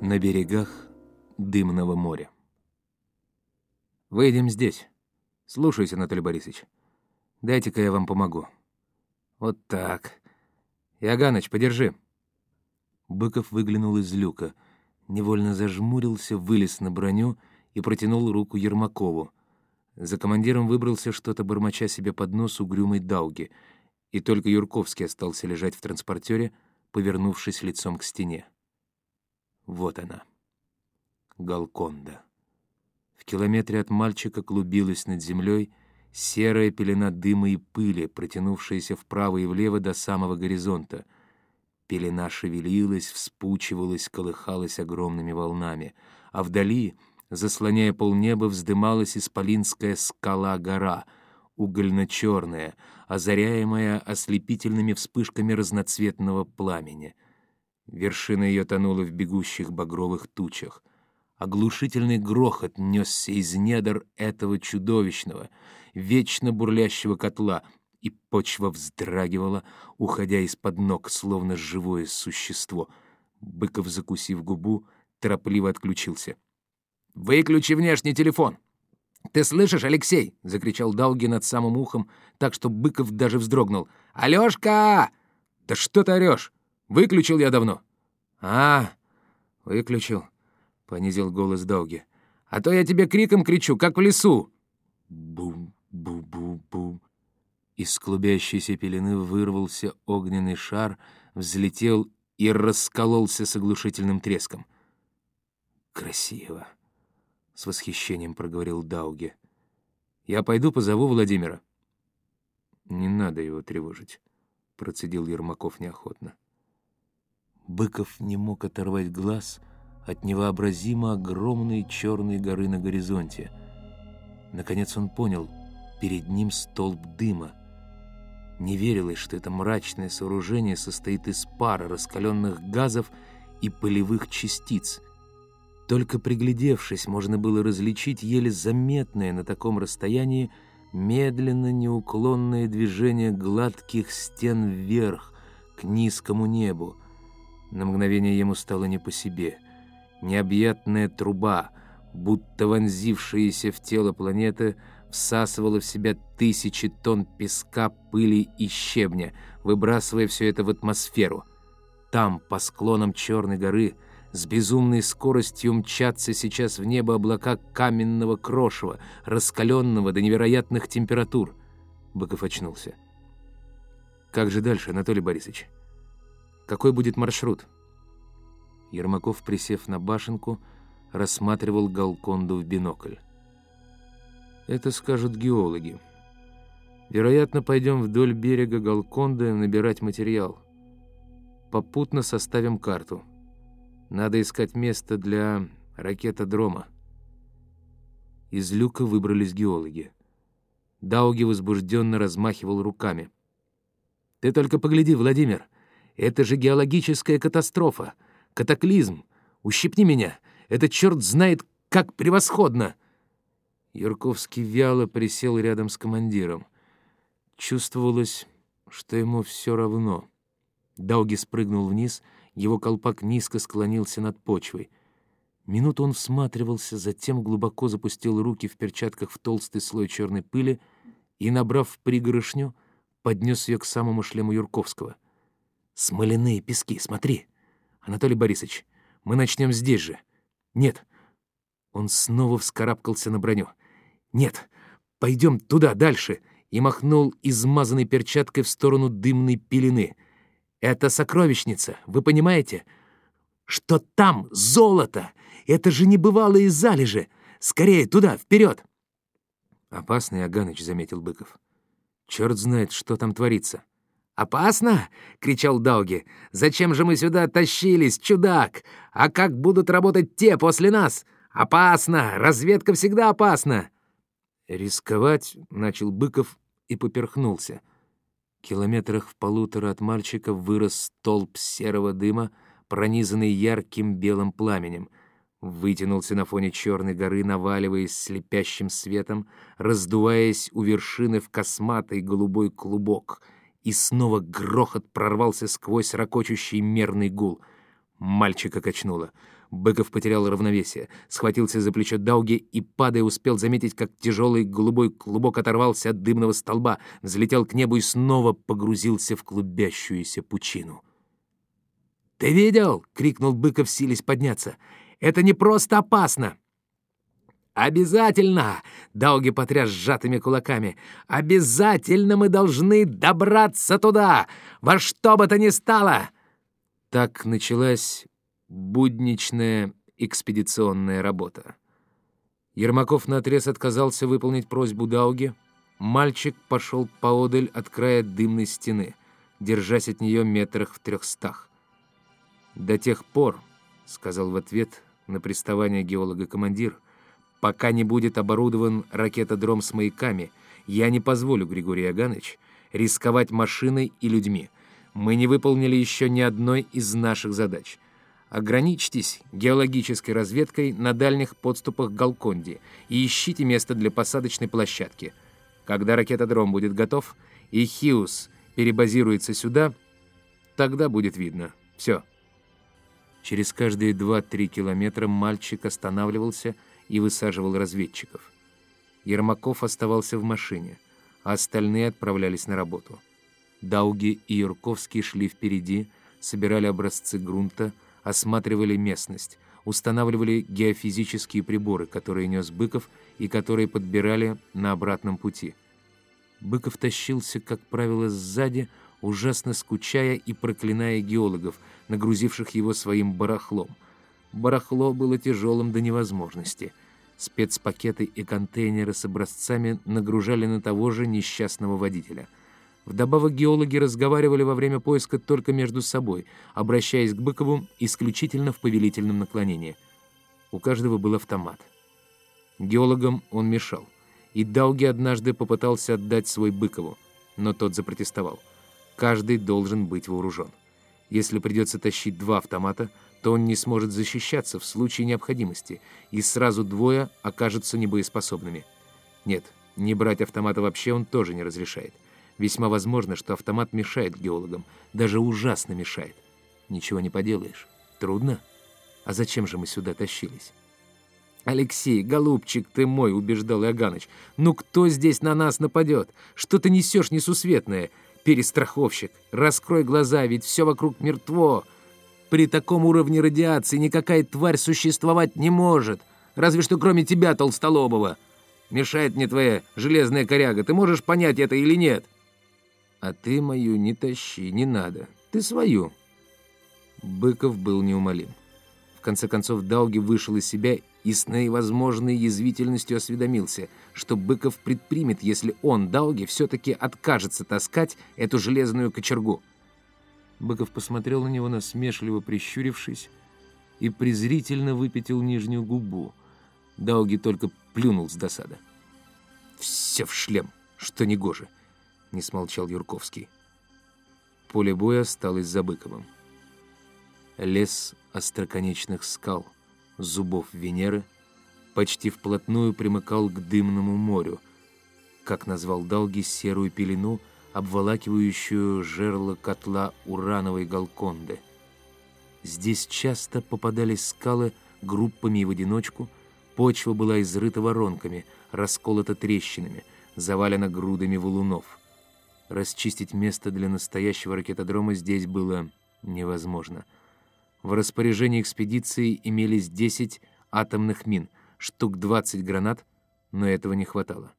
на берегах дымного моря. «Выйдем здесь. Слушайте, Анатолий Борисович. Дайте-ка я вам помогу. Вот так. Яганыч, подержи». Быков выглянул из люка, невольно зажмурился, вылез на броню и протянул руку Ермакову. За командиром выбрался что-то, бормоча себе под нос угрюмой Дауги, и только Юрковский остался лежать в транспортере, повернувшись лицом к стене. Вот она. Галконда. В километре от мальчика клубилась над землей серая пелена дыма и пыли, протянувшаяся вправо и влево до самого горизонта. Пелена шевелилась, вспучивалась, колыхалась огромными волнами, а вдали, заслоняя полнеба, вздымалась исполинская скала-гора, угольно-черная, озаряемая ослепительными вспышками разноцветного пламени — Вершина ее тонула в бегущих багровых тучах. Оглушительный грохот несся из недр этого чудовищного, вечно бурлящего котла, и почва вздрагивала, уходя из-под ног, словно живое существо. Быков, закусив губу, торопливо отключился. «Выключи внешний телефон!» «Ты слышишь, Алексей?» — закричал Дауги над самым ухом, так что Быков даже вздрогнул. «Алёшка!» «Да что ты орёшь? Выключил я давно». «А, выключил», — понизил голос Дауги. «А то я тебе криком кричу, как в лесу». Бум-бу-бу-бум. Из клубящейся пелены вырвался огненный шар, взлетел и раскололся с оглушительным треском. «Красиво», — с восхищением проговорил Дауги. «Я пойду позову Владимира». «Не надо его тревожить», — процедил Ермаков неохотно. Быков не мог оторвать глаз от невообразимо огромной черной горы на горизонте. Наконец он понял, перед ним столб дыма. Не верилось, что это мрачное сооружение состоит из пара раскаленных газов и пылевых частиц. Только приглядевшись, можно было различить еле заметное на таком расстоянии медленно неуклонное движение гладких стен вверх, к низкому небу. На мгновение ему стало не по себе. Необъятная труба, будто вонзившаяся в тело планеты, всасывала в себя тысячи тонн песка, пыли и щебня, выбрасывая все это в атмосферу. Там, по склонам Черной горы, с безумной скоростью мчатся сейчас в небо облака каменного крошева, раскаленного до невероятных температур. Быков очнулся. «Как же дальше, Анатолий Борисович?» Какой будет маршрут?» Ермаков, присев на башенку, рассматривал Галконду в бинокль. «Это скажут геологи. Вероятно, пойдем вдоль берега Галконды набирать материал. Попутно составим карту. Надо искать место для ракетодрома». Из люка выбрались геологи. Дауги возбужденно размахивал руками. «Ты только погляди, Владимир!» Это же геологическая катастрофа, катаклизм. Ущипни меня. Это черт знает, как превосходно!» Юрковский вяло присел рядом с командиром. Чувствовалось, что ему все равно. Дауги спрыгнул вниз, его колпак низко склонился над почвой. Минуту он всматривался, затем глубоко запустил руки в перчатках в толстый слой черной пыли и, набрав пригоршню, поднес ее к самому шлему Юрковского — Смоляные пески, смотри. Анатолий Борисович, мы начнем здесь же. Нет. Он снова вскарабкался на броню. Нет, пойдем туда, дальше. И махнул измазанной перчаткой в сторону дымной пелены. Это сокровищница, вы понимаете? Что там золото? Это же небывалые залежи. Скорее, туда, вперед! Опасный Аганыч, заметил Быков. Черт знает, что там творится. «Опасно?» — кричал Дауги. «Зачем же мы сюда тащились, чудак? А как будут работать те после нас? Опасно! Разведка всегда опасна!» «Рисковать?» — начал Быков и поперхнулся. Километрах в полутора от мальчика вырос столб серого дыма, пронизанный ярким белым пламенем. Вытянулся на фоне черной горы, наваливаясь слепящим светом, раздуваясь у вершины в косматый голубой клубок — и снова грохот прорвался сквозь ракочущий мерный гул. Мальчика качнуло. Быков потерял равновесие, схватился за плечо Дауги и, падая, успел заметить, как тяжелый голубой клубок оторвался от дымного столба, взлетел к небу и снова погрузился в клубящуюся пучину. «Ты видел?» — крикнул Быков, силясь подняться. «Это не просто опасно!» «Обязательно!» — Дауги потряс сжатыми кулаками. «Обязательно мы должны добраться туда! Во что бы то ни стало!» Так началась будничная экспедиционная работа. Ермаков наотрез отказался выполнить просьбу Дауги. Мальчик пошел поодаль от края дымной стены, держась от нее метрах в трехстах. «До тех пор», — сказал в ответ на приставание геолога-командир, «пока не будет оборудован ракетодром с маяками, я не позволю, Григорий Аганович, рисковать машиной и людьми. Мы не выполнили еще ни одной из наших задач». Ограничьтесь геологической разведкой на дальних подступах к Галконде и ищите место для посадочной площадки. Когда ракетодром будет готов и Хиус перебазируется сюда, тогда будет видно. Все. Через каждые 2-3 километра мальчик останавливался и высаживал разведчиков. Ермаков оставался в машине, а остальные отправлялись на работу. Дауги и Юрковский шли впереди, собирали образцы грунта, осматривали местность, устанавливали геофизические приборы, которые нес Быков и которые подбирали на обратном пути. Быков тащился, как правило, сзади, ужасно скучая и проклиная геологов, нагрузивших его своим барахлом. Барахло было тяжелым до невозможности. Спецпакеты и контейнеры с образцами нагружали на того же несчастного водителя — Вдобавок геологи разговаривали во время поиска только между собой, обращаясь к Быкову исключительно в повелительном наклонении. У каждого был автомат. Геологам он мешал, и Дауги однажды попытался отдать свой Быкову, но тот запротестовал. Каждый должен быть вооружен. Если придется тащить два автомата, то он не сможет защищаться в случае необходимости, и сразу двое окажутся небоеспособными. Нет, не брать автомата вообще он тоже не разрешает. Весьма возможно, что автомат мешает геологам, даже ужасно мешает. Ничего не поделаешь. Трудно? А зачем же мы сюда тащились? «Алексей, голубчик ты мой», — убеждал Иоганныч, «ну кто здесь на нас нападет? Что ты несешь несусветное? Перестраховщик, раскрой глаза, ведь все вокруг мертво. При таком уровне радиации никакая тварь существовать не может, разве что кроме тебя, толстолобого. Мешает мне твоя железная коряга, ты можешь понять это или нет?» А ты мою не тащи, не надо. Ты свою. Быков был неумолим. В конце концов Дауги вышел из себя и с наивозможной язвительностью осведомился, что Быков предпримет, если он, Дауги, все-таки откажется таскать эту железную кочергу. Быков посмотрел на него, насмешливо прищурившись, и презрительно выпятил нижнюю губу. Дауги только плюнул с досады. «Все в шлем, что негоже!» — не смолчал Юрковский. Поле боя осталось за Быковым. Лес остроконечных скал, зубов Венеры, почти вплотную примыкал к дымному морю, как назвал Далги серую пелену, обволакивающую жерло котла урановой Галконды. Здесь часто попадались скалы группами и в одиночку, почва была изрыта воронками, расколота трещинами, завалена грудами валунов — Расчистить место для настоящего ракетодрома здесь было невозможно. В распоряжении экспедиции имелись 10 атомных мин, штук 20 гранат, но этого не хватало.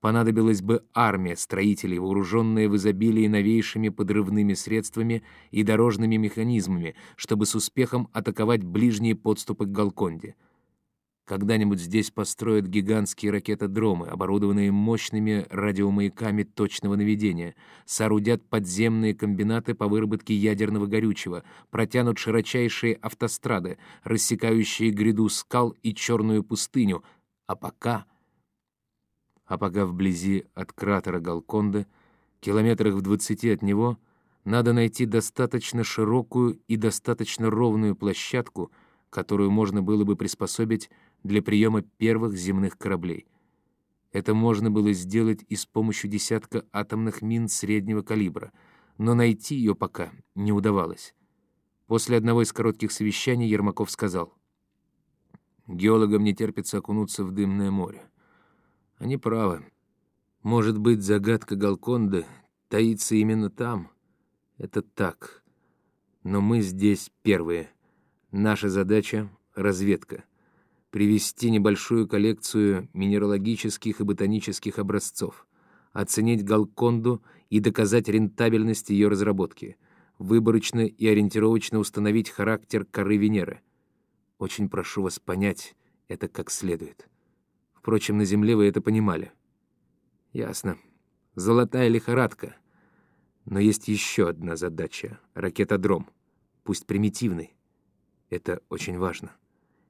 Понадобилась бы армия строителей, вооруженная в изобилии новейшими подрывными средствами и дорожными механизмами, чтобы с успехом атаковать ближние подступы к Галконде — когда-нибудь здесь построят гигантские ракетодромы, оборудованные мощными радиомаяками точного наведения, соорудят подземные комбинаты по выработке ядерного горючего, протянут широчайшие автострады, рассекающие гряду скал и черную пустыню. А пока... А пока вблизи от кратера Галконда, километрах в двадцати от него, надо найти достаточно широкую и достаточно ровную площадку, которую можно было бы приспособить для приема первых земных кораблей. Это можно было сделать и с помощью десятка атомных мин среднего калибра, но найти ее пока не удавалось. После одного из коротких совещаний Ермаков сказал, Геологам не терпится окунуться в дымное море. Они правы. Может быть, загадка Галконды таится именно там. Это так. Но мы здесь первые. Наша задача — разведка. Привести небольшую коллекцию минералогических и ботанических образцов. Оценить Галконду и доказать рентабельность ее разработки. Выборочно и ориентировочно установить характер коры Венеры. Очень прошу вас понять это как следует. Впрочем, на Земле вы это понимали. Ясно. Золотая лихорадка. Но есть еще одна задача — ракетодром. Пусть примитивный. Это очень важно.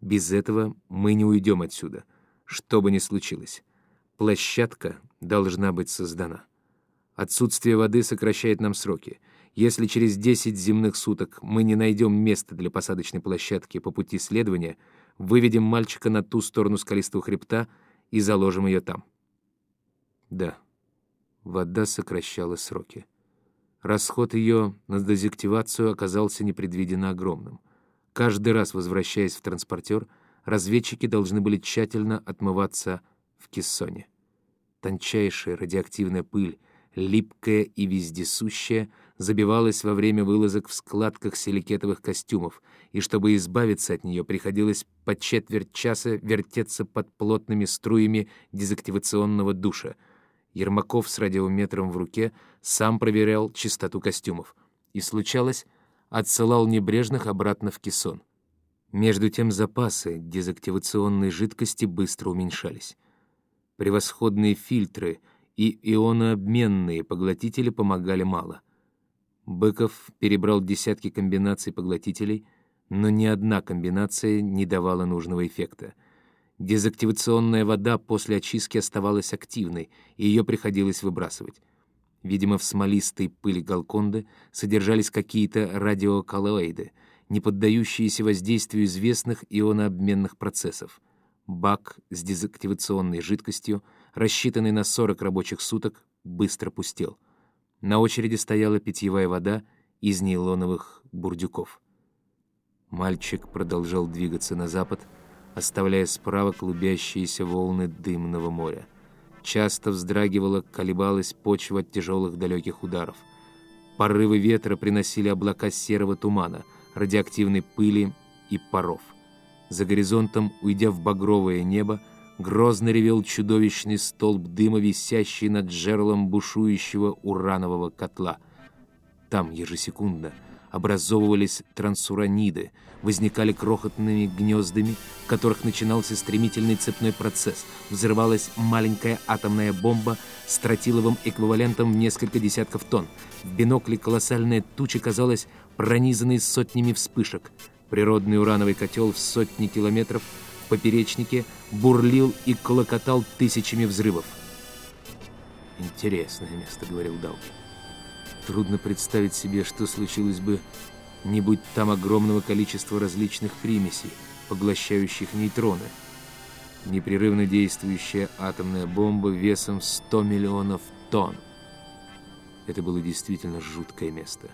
Без этого мы не уйдем отсюда, что бы ни случилось. Площадка должна быть создана. Отсутствие воды сокращает нам сроки. Если через 10 земных суток мы не найдем места для посадочной площадки по пути следования, выведем мальчика на ту сторону скалистого хребта и заложим ее там. Да, вода сокращала сроки. Расход ее на дезактивацию оказался непредвиденно огромным. Каждый раз, возвращаясь в транспортер, разведчики должны были тщательно отмываться в кессоне. Тончайшая радиоактивная пыль, липкая и вездесущая, забивалась во время вылазок в складках силикетовых костюмов, и чтобы избавиться от нее, приходилось по четверть часа вертеться под плотными струями дезактивационного душа — Ермаков с радиометром в руке сам проверял чистоту костюмов. И, случалось, отсылал небрежных обратно в кессон. Между тем запасы дезактивационной жидкости быстро уменьшались. Превосходные фильтры и ионообменные поглотители помогали мало. Быков перебрал десятки комбинаций поглотителей, но ни одна комбинация не давала нужного эффекта — Дезактивационная вода после очистки оставалась активной, и ее приходилось выбрасывать. Видимо, в смолистой пыли Галконды содержались какие-то радиоколоиды, не поддающиеся воздействию известных ионообменных процессов. Бак с дезактивационной жидкостью, рассчитанный на 40 рабочих суток, быстро пустел. На очереди стояла питьевая вода из нейлоновых бурдюков. Мальчик продолжал двигаться на запад, оставляя справа клубящиеся волны дымного моря. Часто вздрагивала, колебалась почва от тяжелых далеких ударов. Порывы ветра приносили облака серого тумана, радиоактивной пыли и паров. За горизонтом, уйдя в багровое небо, грозно ревел чудовищный столб дыма, висящий над жерлом бушующего уранового котла. Там ежесекундно — образовывались трансураниды, возникали крохотными гнездами, в которых начинался стремительный цепной процесс, взрывалась маленькая атомная бомба с тротиловым эквивалентом в несколько десятков тонн. В бинокле колоссальная туча казалась пронизанной сотнями вспышек. Природный урановый котел в сотни километров поперечнике бурлил и клокотал тысячами взрывов. «Интересное место», — говорил Дауки. Трудно представить себе, что случилось бы, не будь там огромного количества различных примесей, поглощающих нейтроны. Непрерывно действующая атомная бомба весом 100 миллионов тонн. Это было действительно жуткое место.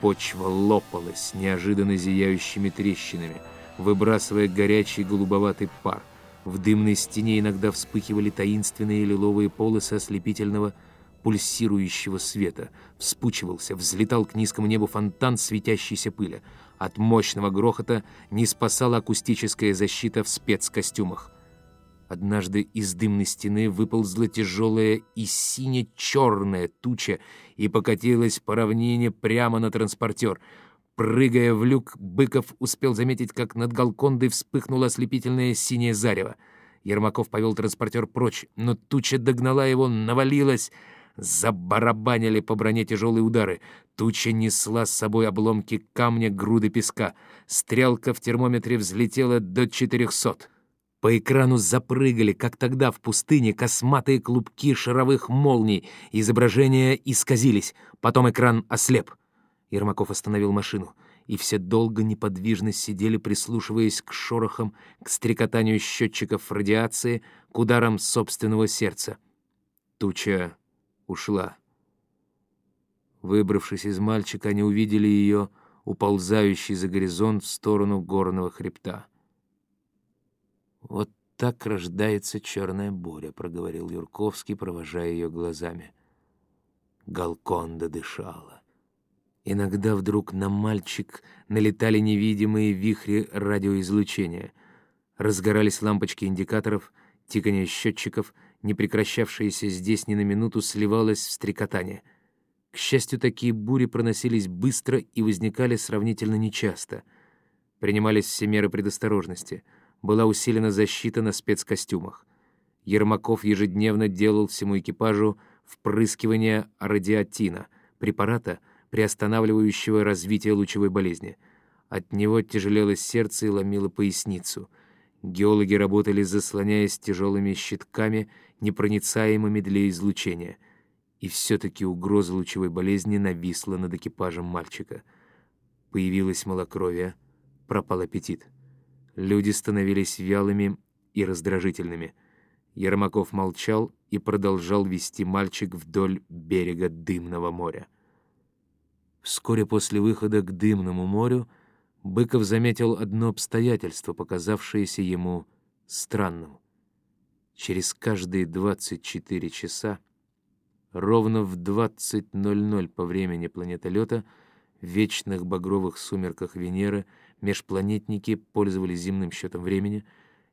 Почва лопалась неожиданно зияющими трещинами, выбрасывая горячий голубоватый пар. В дымной стене иногда вспыхивали таинственные лиловые полосы ослепительного пульсирующего света. Вспучивался, взлетал к низкому небу фонтан светящейся пыли. От мощного грохота не спасала акустическая защита в спецкостюмах. Однажды из дымной стены выползла тяжелая и сине-черная туча и покатилась по равнине прямо на транспортер. Прыгая в люк, Быков успел заметить, как над Галкондой вспыхнуло ослепительное синее зарево. Ермаков повел транспортер прочь, но туча догнала его, навалилась, Забарабанили по броне тяжелые удары. Туча несла с собой обломки камня, груды песка. Стрелка в термометре взлетела до 400. По экрану запрыгали, как тогда в пустыне, косматые клубки шаровых молний. Изображения исказились. Потом экран ослеп. Ермаков остановил машину и все долго неподвижно сидели, прислушиваясь к шорохам, к стрекотанию счетчиков радиации, к ударам собственного сердца. Туча ушла. Выбравшись из мальчика, они увидели ее, уползающей за горизонт в сторону горного хребта. «Вот так рождается черная буря», — проговорил Юрковский, провожая ее глазами. Галконда дышала. Иногда вдруг на мальчик налетали невидимые вихри радиоизлучения. Разгорались лампочки индикаторов, тиканье счетчиков, не прекращавшееся здесь ни на минуту, сливалось в стрекотание. К счастью, такие бури проносились быстро и возникали сравнительно нечасто. Принимались все меры предосторожности — была усилена защита на спецкостюмах. Ермаков ежедневно делал всему экипажу впрыскивание радиотина, препарата, приостанавливающего развитие лучевой болезни. От него тяжелело сердце и ломило поясницу. Геологи работали, заслоняясь тяжелыми щитками, непроницаемыми для излучения. И все-таки угроза лучевой болезни нависла над экипажем мальчика. Появилось малокровие, пропал аппетит. Люди становились вялыми и раздражительными. Ермаков молчал и продолжал вести мальчик вдоль берега Дымного моря. Вскоре после выхода к Дымному морю Быков заметил одно обстоятельство, показавшееся ему странным. Через каждые 24 часа, ровно в 20.00 по времени планетолета, в вечных багровых сумерках Венеры — межпланетники пользовались земным счетом времени,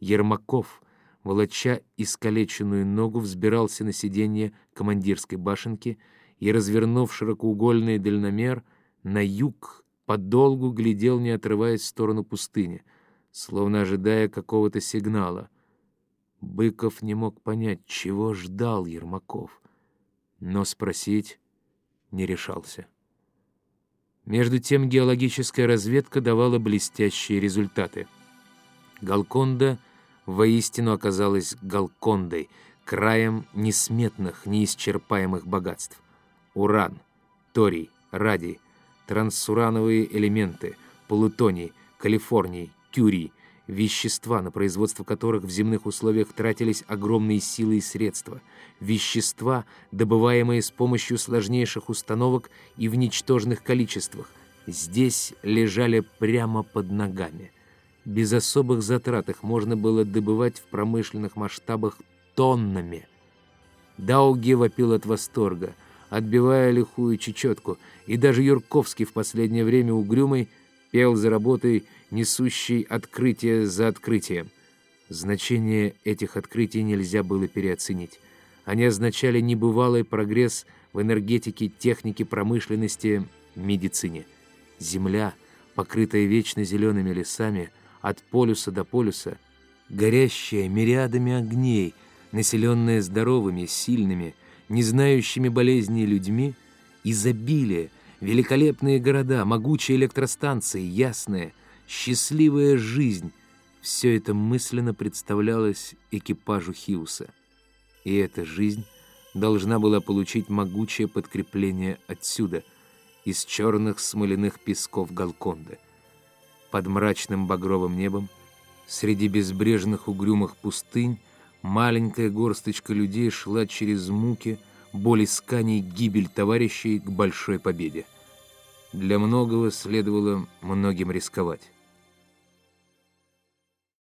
Ермаков, волоча искалеченную ногу, взбирался на сиденье командирской башенки и, развернув широкоугольный дальномер, на юг подолгу глядел, не отрываясь в сторону пустыни, словно ожидая какого-то сигнала. Быков не мог понять, чего ждал Ермаков, но спросить не решался. Между тем геологическая разведка давала блестящие результаты. Галконда воистину оказалась Галкондой, краем несметных, неисчерпаемых богатств. Уран, торий, радий, трансурановые элементы, плутоний, калифорний, кюрий, вещества, на производство которых в земных условиях тратились огромные силы и средства, вещества, добываемые с помощью сложнейших установок и в ничтожных количествах, здесь лежали прямо под ногами. Без особых затрат их можно было добывать в промышленных масштабах тоннами. Дауги вопил от восторга, отбивая лихую чечетку, и даже Юрковский в последнее время угрюмый пел за работой несущий открытие за открытием. Значение этих открытий нельзя было переоценить. Они означали небывалый прогресс в энергетике, технике, промышленности, медицине. Земля, покрытая вечно зелеными лесами, от полюса до полюса, горящая мириадами огней, населенная здоровыми, сильными, не знающими болезней людьми, изобилие, великолепные города, могучие электростанции, ясные — счастливая жизнь — все это мысленно представлялось экипажу Хьюса. И эта жизнь должна была получить могучее подкрепление отсюда, из черных смоляных песков Галконда. Под мрачным багровым небом, среди безбрежных угрюмых пустынь, маленькая горсточка людей шла через муки, боль исканий, гибель товарищей к большой победе. Для многого следовало многим рисковать.